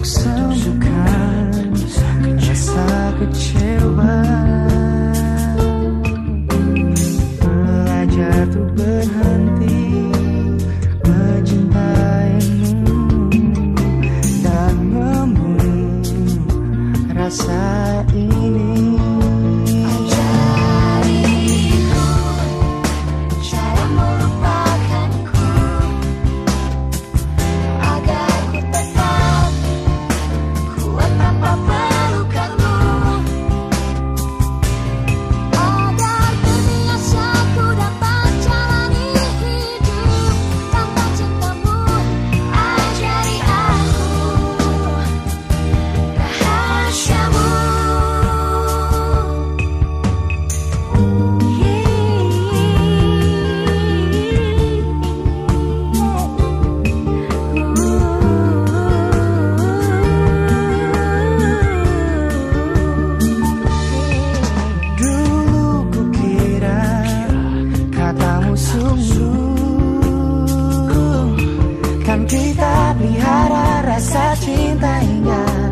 untuk sembuhkan rasa kecewa Belajar tuh berhenti Mencintaimu Dan membunuh rasa sungguh Kan kita pelihara rasa cinta ingat.